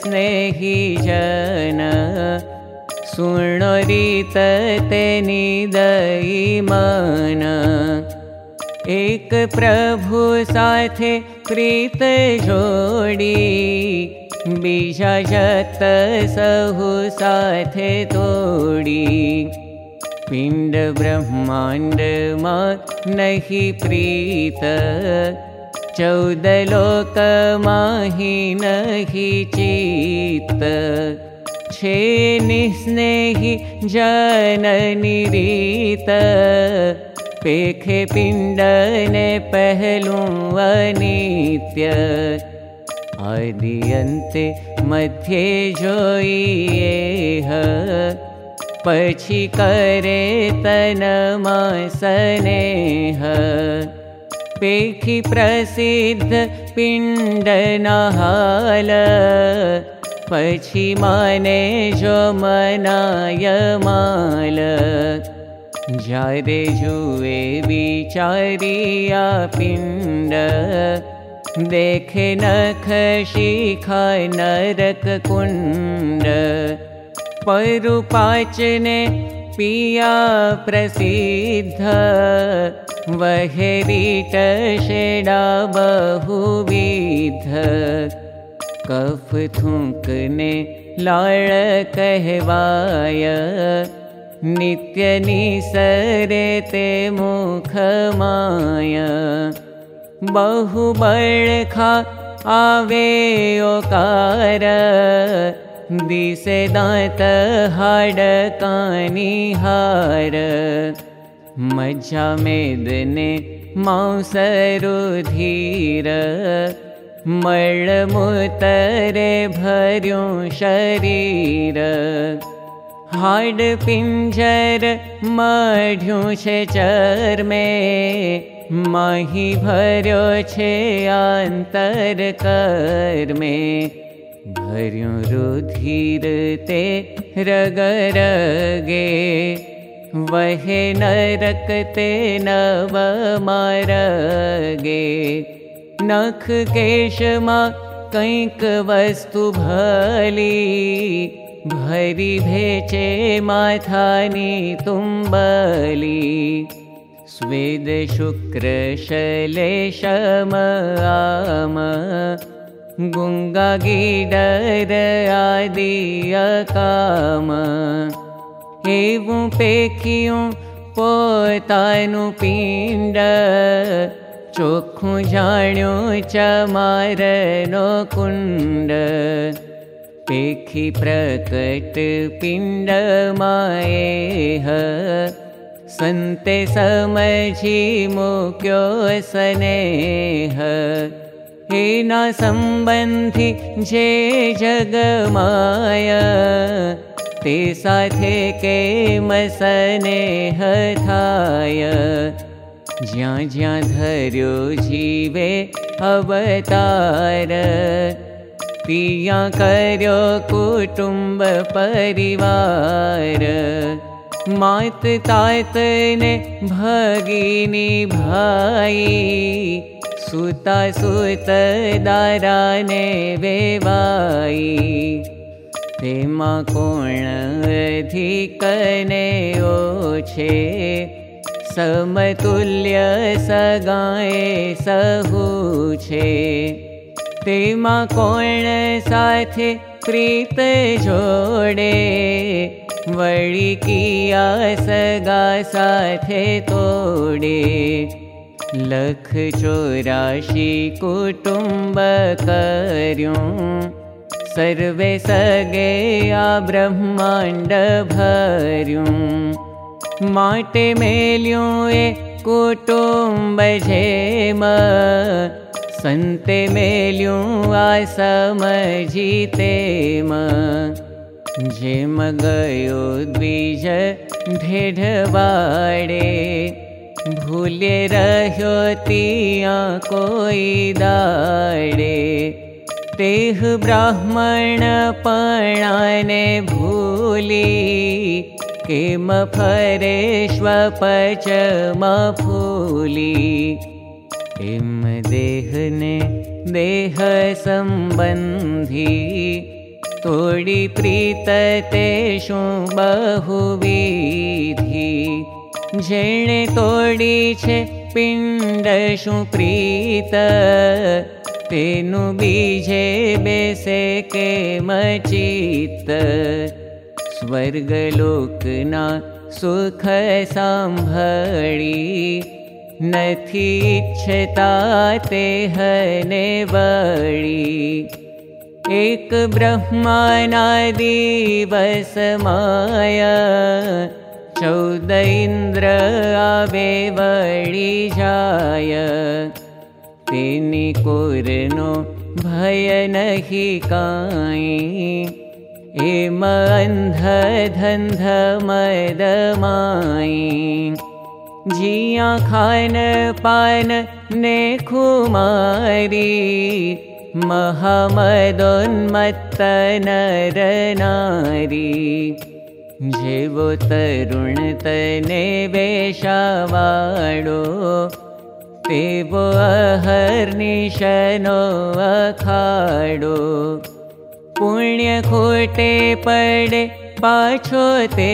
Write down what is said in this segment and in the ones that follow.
स्नेही जन सुणरीत दई मन एक प्रभु साथे प्रीत जोड़ी बीजा जत सहु साथे तोड़ी पिंड ब्रह्मांड मा नहीं प्रीत चौदलोक माही नहि चित छे निस्नेहि जननिरीत पेखे पिण्डने पहलु अनित्य आदियन्ते मध्ये जोइए पछी करे तनमा स्नेह पेखि प्रसिद्ध पिण्डनहाल। पछी माने जो मनाय माल। जारे जुए विचारिया पिण्ड। देखे नख शिखा नरक कुण्ड। परुपाचने पिया प्रसिद्ध। वहेरीट शेडा बहुविध। कफ थूकने लाड़ कहवाय। नित्य निसरे ते मुख माया। बहु बड़खा आवे ओकार दिसे दांत हाड कानी हार। मज्जा मेदने मांसरुधीर मळमुतरे भर्यो शरीर। हाड पिंजर मढ्यो छे चर्मे। माही भर्यो छे आंतर कर्मे भर्यो रुधीर ते रगरगे वहे नरकते नव मारगे नख केश मा कैक वस्तु भली भरी भेचे माथानी तुम्बली। स्वेद शुक्र शलेशम आम गुङ्गा गीडर आदि अकाम। एवं पेखियों पोतानु पिंड। चोखु जाण्यो चमारनो कुण्ड पेखी प्रकट पिण्ड माएह सन्ते समझी मुक्यो स्नेह हेना सम्बन्धि जे जगमाया ते साथे के मसने हथाय ज्या ज्या धर्यो जीवे अवतार पिया कर्यो कुटुम्ब परिवार। मात तात ने भगिनी भाई सुता सुत दाराने वेवाई। तेमा कोण अधिकने ओछे। समतुल्य सगाए सहु तेमा कोण साथे प्रीत जोड़े। वड़ी किया सगा तोड़े लख चौराशी सर्वे सगे आ ब्रह्माण्ड मेल्यों ए कुटुम्ब मेल्यों आ समजीतेम जेम गयो द्विज ढेढवाड़े भूले रह्यो तिया कोई दाड़े। तेह ब्राह्मण पणाने भूली केम फरेश्व पच फूली। एम देहने देह संबंधी तोडी प्रीत तेषु बहुविधि जेणे तोडी छे पिण्डशु प्रीत तेनु बीजे बेसे के मचित। स्वर्गलोकना सुख सांभळी। नथी इच्छता ते हने वळी एक ब्रह्माना दिवस माया चौद इन्द्र आवे वळी जाय। तेनी कोरनो भय नहि काई। एम अंध धंध मदमाई जिया पान ने खुमारी महामदोन्मत्त नर नारी जेवो तरुण तने वेशावाडो तेवो अहर्निशनो अखाडो पुण्य खोटे पडे पाछो ते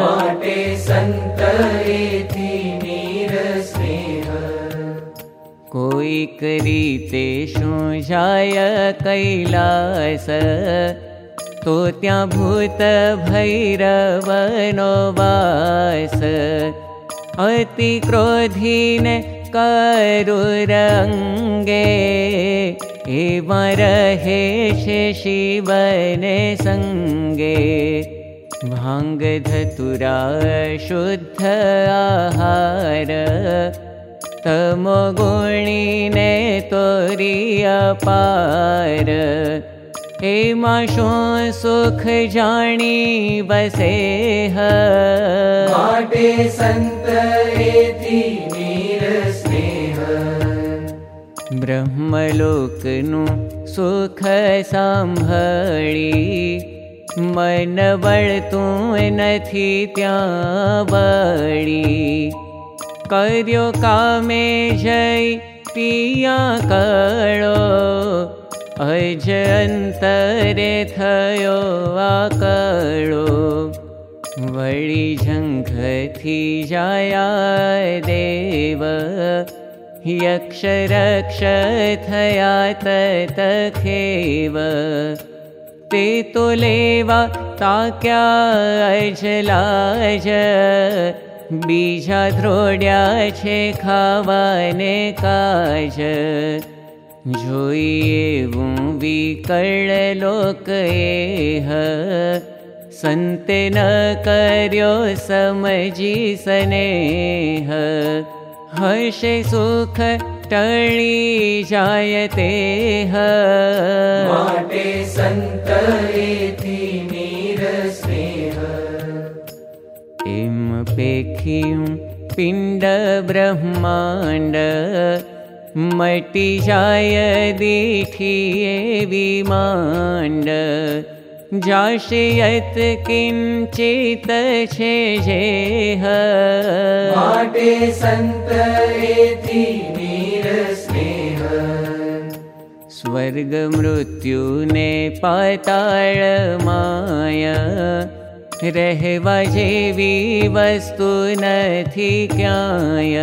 माटे संत स्नेह। कोई करीते शु जाय कैलास त्या भूत भैरवनो वास। अति करुरङ्गे एव रहे शिवने सङ्गे। भाङ्गधतुरा शुद्ध आहार तमगुणीने तोरी अपार एमा शो सुख जानी बसे संत एथी नीर स्नेह। ब्रह्मलोकनु सुख सांभळी मन वळतु नथी त्या वळी कर्यो कामे जय पिया कळो अज अंतरे थयो वळी झंघथी जाया देव। यक्ष रक्ष थया ततखेव ते लेवा ताक्या अजलाज बीजा द्रोड्या काज विकर्ण लोक संते न कर्यो समजी स्नेह। हर्षे सुख टळी जायते माटे संत एथी नीर स्नेह। इम पेखियूं पिण्ड ब्रह्माण्ड मटि जाय दीठिये विमाण्ड जाशयत किञ्चित छे जेह माटे संत एथी नीर स्नेह। स्वर्ग मृत्युने पाताळ माया। रहवा जेवी वस्तु नथी क्याय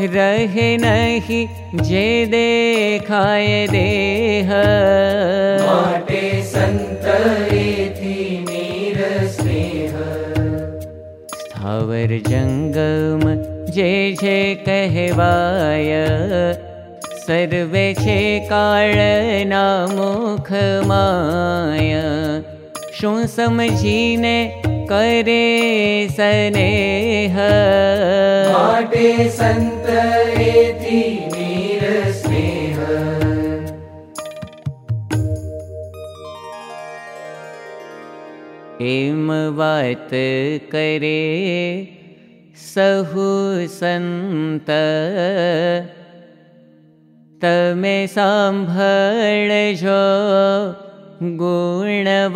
रहे नहीं जे देखाय देह। माटे संत एथी नीर स्नेह। स्थावर जंगम जे जे कहवाय सर्वे छे काळ ना मुख माया। शु समझीने करे स्नेह। माटे संत स्नेह। एम वात करे सहु संत। तमे सांभळजो गुणवन्त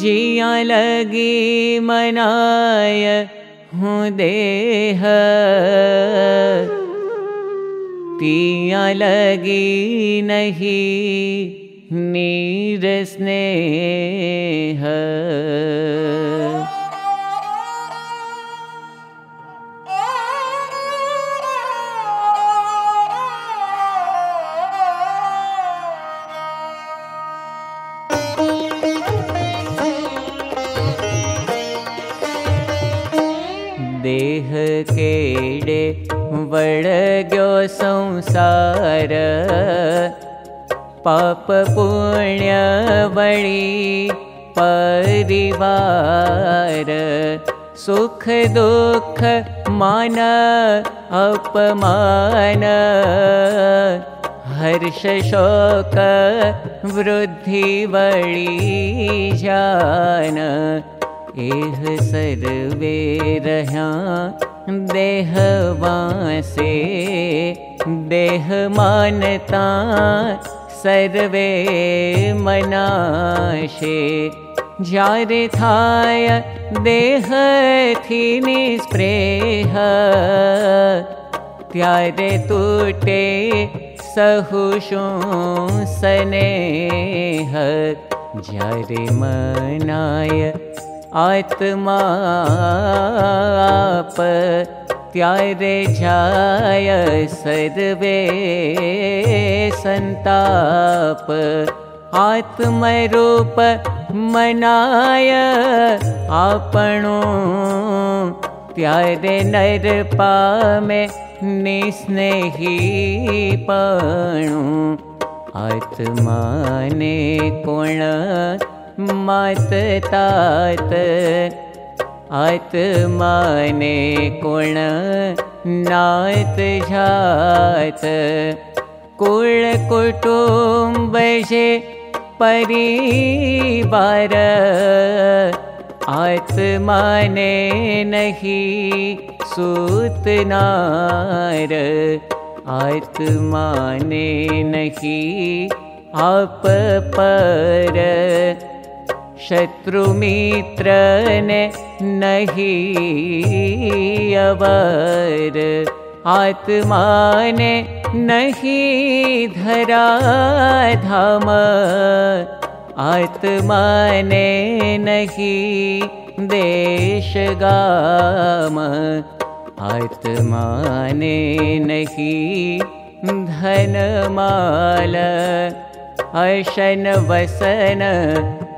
जिया लगी मनाय हूँ देह तिया लगी नहीं नीर स्नेह वळग्यो संसार। पाप पुण्य वळी परिवार। सुख दुःख मान अपमान। हर्ष शोक वृद्धि वळी जान। एह सर्वे रह्या देहवासे देह मानता सर्वे मनाशे। जारे थाय देह थी निस्प्रेह त्यारे तूटे सहुषु सनेह। जारे मनाय आत्मा त्यारे जाय सर्वे संताप। आत्मरूप मनाय आपणो त्यारे नर पामे निस्नेही पणु। आत्माने कोण मात तात. आत्माने कोण जात? कुळ कुटुंब जे परिवार. आत्माने नहि सूतनार. आत्माने नहि आप पर शत्रुमित्रने नहि अवर। आत्माने नहि धरा आत्माने नहि देश गाम। आत्माने नहि धनमाल। अशन वसन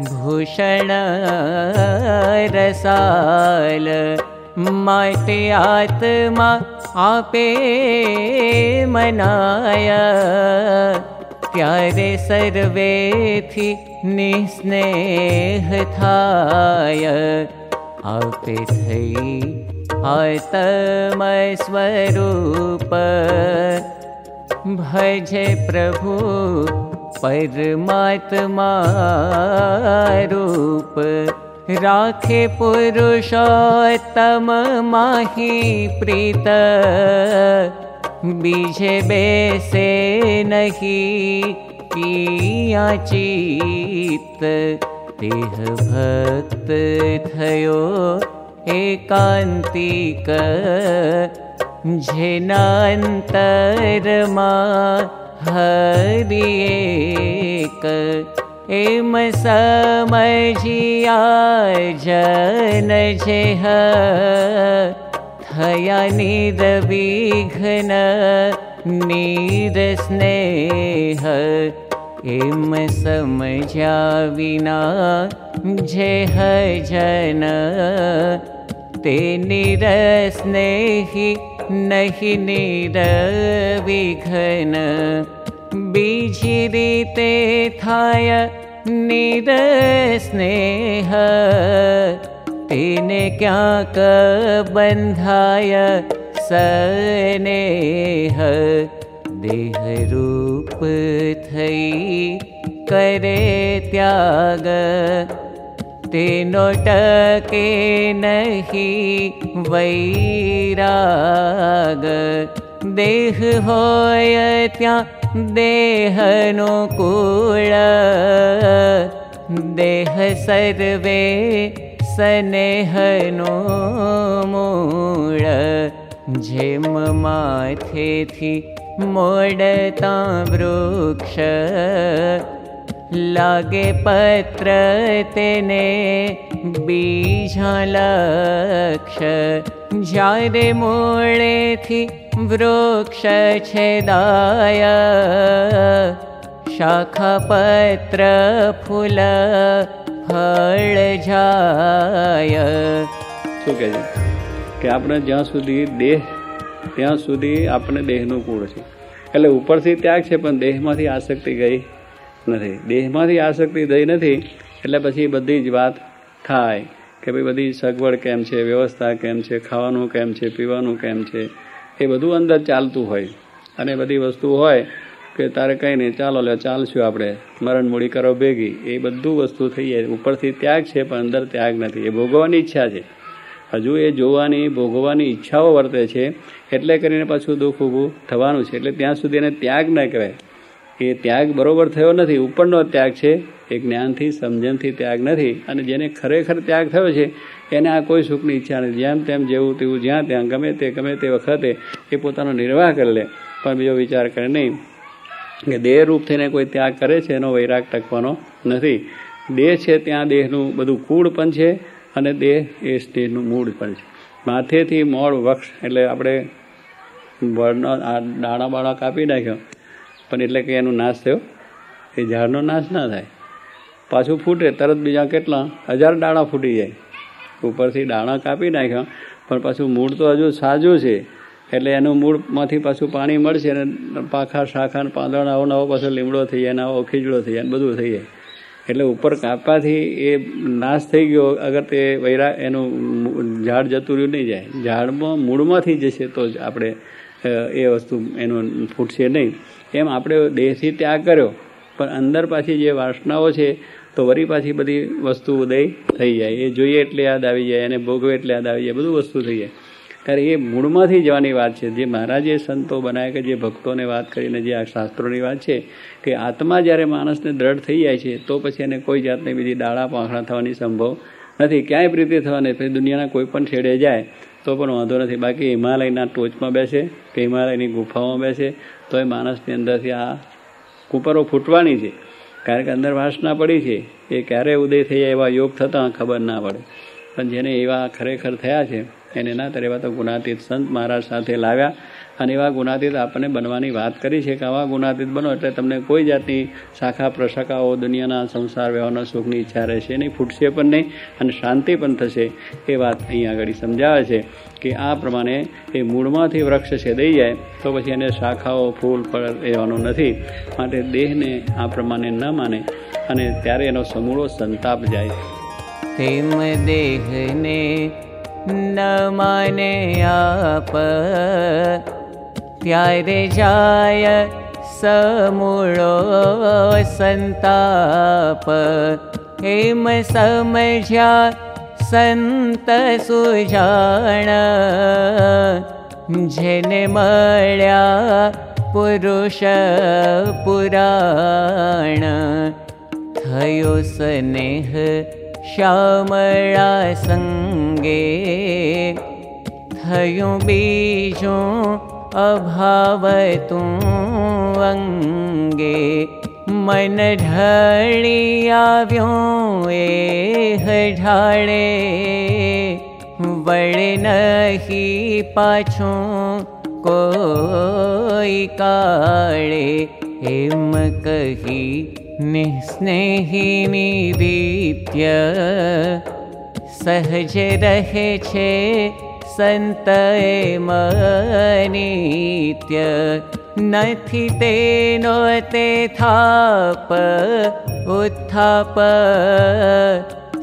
भूषण रसाल आत्मा आपे मनाय। त्यारे सर्वे थी निस्नेह थाय। आपे थई आत्म स्वरूप भजे प्रभु परमात्मा रूप राखे पुरुषोत्तम माही प्रीत। बीजे बेसे नहीं तेह भक्त थयो एकांतिक जेनान्तरमा हरिएक एम समझिया जन जेह थया निरविघ्न निरस्नेह एम समझा विना जेह जन ते निरस्नेहि नहि निरविघ्न। बीजी थाय निरस्नेह। तेने क्या क बन्धाय सनेह। देह रूप थई करे त्याग नहीं वैराग। देह होय त्या देहनो कूळ देह सर्वे सनेहनो मूळ जेम माथेથી मोडता वृक्ष લાગે પત્ર તેને બીજા લક્ષ. જ્યારે મોળેથી વૃક્ષ છેદાય શાખા પત્ર ફૂલ ફળ જાય. શું કહે છે? કે આપણે જ્યાં સુધી દેહ, ત્યાં સુધી આપણે દેહનું કુળ છે. એટલે ઉપરથી ત્યાગ છે, પણ દેહમાંથી આસક્તિ ગઈ. નથી. દેહમાંથી આસક્તિ થઈ નથી, એટલે પછી બધી જ વાત થાય કે ભાઈ બધી સગવડ કેમ છે, વ્યવસ્થા કેમ છે, ખાવાનું કેમ છે, પીવાનું કેમ છે, એ બધું અંદર ચાલતું હોય. અને બધી વસ્તુ હોય કે તારે કંઈ નહીં, ચાલો લે ચાલશું આપણે. મરણ મૂડી કરો ભેગી. એ બધું વસ્તુ થઈ જાય. ઉપરથી ત્યાગ છે, પણ અંદર ત્યાગ નથી. એ ભોગવવાની ઈચ્છા છે. હજુ એ જોવાની, ભોગવવાની ઈચ્છાઓ વર્તે છે, એટલે કરીને પાછું દુઃખ ઊભું થવાનું છે. એટલે ત્યાં સુધી એને ત્યાગ ન કહેવાય. એ ત્યાગ બરોબર થયો નથી, ઉપરનો ત્યાગ છે એ જ્ઞાનથી, સમજણથી ત્યાગ નથી. અને જેને ખરેખર ત્યાગ થયો છે, એને આ કોઈ સુખની ઈચ્છા નથી. જેમ તેમ જેવું તેવું જ્યાં ત્યાં, ગમે તે ગમે તે વખતે એ પોતાનો નિર્વાહ કરી લે. પણ બીજો વિચાર કરે નહીં કે દેહરૂપ થઈને કોઈ ત્યાગ કરે છે, એનો વૈરાગ ટકવાનો નથી. દેહ છે, ત્યાં દેહનું બધું કૂળ પણ છે અને દેહ એ દેહનું મૂળ પણ છે. માથેથી મોડ વક્ષ, એટલે આપણે વળનો આ દાણા બાણા કાપી નાખ્યો. પણ એટલે કે એનો નાશ થયો. એ ઝાડનો નાશ ના થાય. પાછું ફૂટે, તરત બીજા કેટલા? હજાર દાણા ફૂટી જાય. ઉપરથી દાણા કાપી નાખ્યા, પણ પાછું મૂળ તો હજુ સાજું છે. એટલે એનું મૂળમાંથી પાછું પાણી મળશે અને પાખા, શાખા પાંદડા આવો નવો પાછો લીમડો થઈ જાય નવો ખીજડો થઈ જાય બધું થઈ જાય. એટલે ઉપર કાપવાથી એ નાશ થઈ ગયો, અગર તે વૈરા એનું ઝાડ જતું રહ્યું નહીં જાય. ઝાડમાં મૂળમાંથી જશે તો જ આપણે એ વસ્તુ એનું ફૂટશે નહીં. એમ આપણે દેહથી ત્યાગ કર્યો. પણ અંદર પાછી જે વાસનાઓ છે, તો વરી પાછી બધી વસ્તુ ઉદય થઈ જાય. એ જોઈએ એટલે યાદ આવી જાય અને ભોગવે એટલે યાદ આવી જાય. બધું વસ્તુ થઈ જાય. કારણ એ મૂળમાંથી જવાની વાત છે. જે મહારાજે સંતો બનાવ્યા કે જે ભક્તોને વાત કરીને જે આ શાસ્ત્રોની વાત છે, કે આત્મા જ્યારે માણસને દ્રઢ થઈ જાય છે, તો પછી એને કોઈ જાતની બીજી ડાળા પાંખડા થવાની સંભવ નથી. ક્યાંય પ્રીતિ થવાની, પછી દુનિયાના કોઈ પણ છેડે જાય તો પણ વાંધો નથી. બાકી હિમાલયના ટોચમાં બેસે, કે હિમાલયની ગુફાઓમાં બેસે તો એ માણસની અંદરથી આ કુપરો ફૂટવાની છે. કારણ કે અંદર વાસના પડી છે. એ ક્યારે ઉદય થઈ જાય એવા યોગ થતાં ખબર ના પડે. પણ જેને એવા ખરેખર થયા છે એને ના ત્યારે તો ગુણાતીત સંત મહારાજ સાથે લાવ્યા. અને એવા ગુણાતીત આપણને બનવાની વાત કરી છે કે આવા ગુણાતીત બનો એટલે તમને કોઈ જાતની શાખા પ્રશાખાઓ, દુનિયાના સંસાર વ્યવહારના સુખની ઈચ્છા રહેશે નહીં, ફૂટશે પણ નહીં અને શાંતિ પણ થશે. એ વાત અહીં આગળ સમજાવે છે કે આ પ્રમાણે એ મૂળમાંથી વૃક્ષ છે દઈ જાય તો પછી એને શાખાઓ, ફૂલ, ફળ રહેવાનું નથી. માટે દેહને આ પ્રમાણે ન માને અને ત્યારે એનો સમૂળો સંતાપ જાય. તેમ દેહને न मनयाप क्य स मूढो सन्ताप एव सन्त सुजाण मळ्या पुरुष पुराण। थयो स्नेह श्याम हय बीजो अभावे मनढणि आळे वर्णे नहि पा काळे। हे कह निस्नेहि मनीत्य। नथि तेनो ते थाप उत्थाप।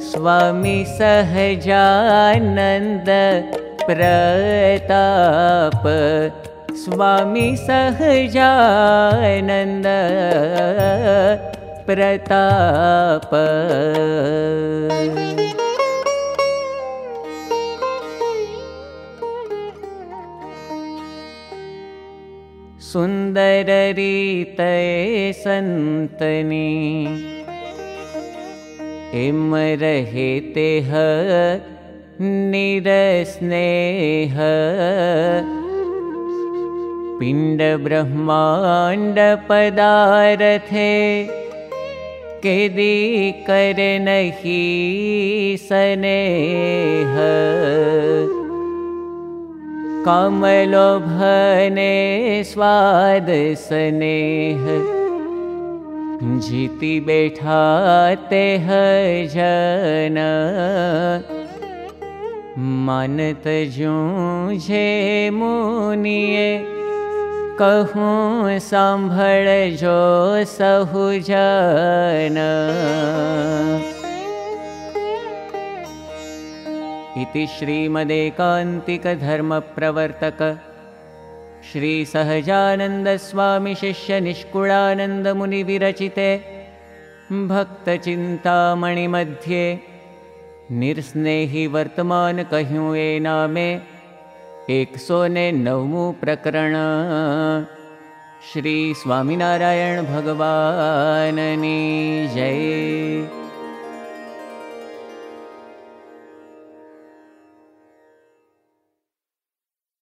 स्वामी सहजानन्द प्रताप। स्वामी सहजानन्द प्रताप। सुन्दरीत सन्तनिहेते ह निरस्नेः पिण्ड ब्रह्माण्ड पदारथे नहि सनेह। कमलो भने स्वाद स्नेह। जीति बैठा ते जन। मानत जूझे मुनिए कहूँ सांभळ जो सहु जन। इति श्रीमदेकान्तिकधर्मप्रवर्तक श्रीसहजानन्दस्वामिशिष्यनिष्कुळानन्दमुनिविरचिते भक्तचिन्तामणिमध्ये। निर्स्नेहि वर्तमान कह्यूँ ए नामे ने नवमु प्रकरण। श्री स्वामिनारायण भगवाननी जय